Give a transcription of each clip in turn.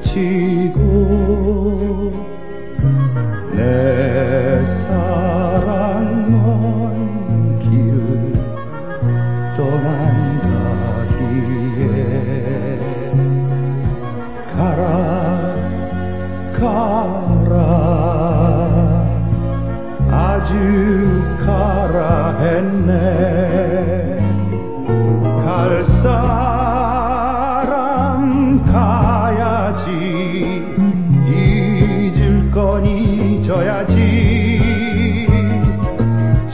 스치고 내 사랑 먼길 떠난다기에 가라 가라. 아주 가라 했네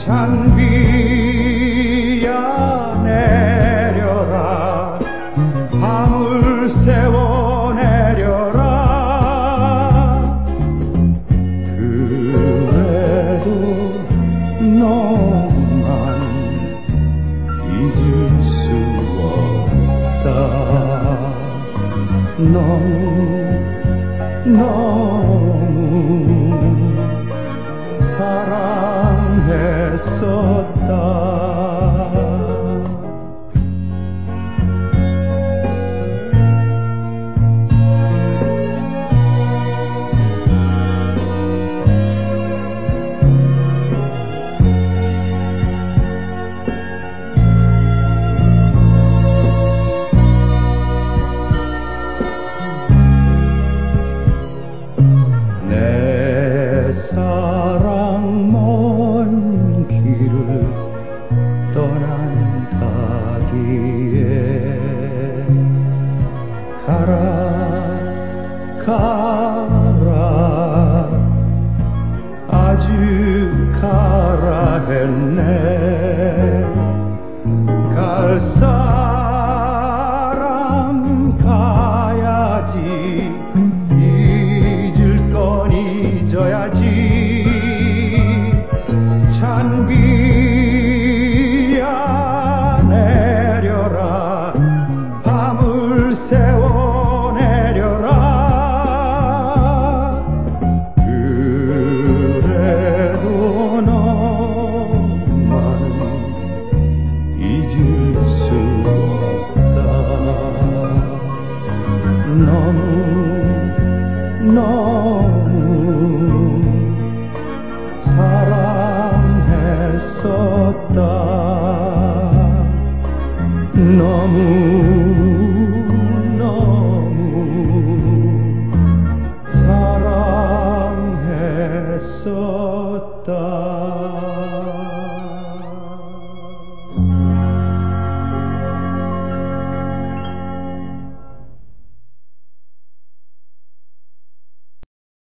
장비야 내려라. 밤을 새워 내려라. 그래도 너만 잊을 수 없다. 너무 너무 아주 가라 너무 너무 사랑했었다. 너무 너무 사랑했었다.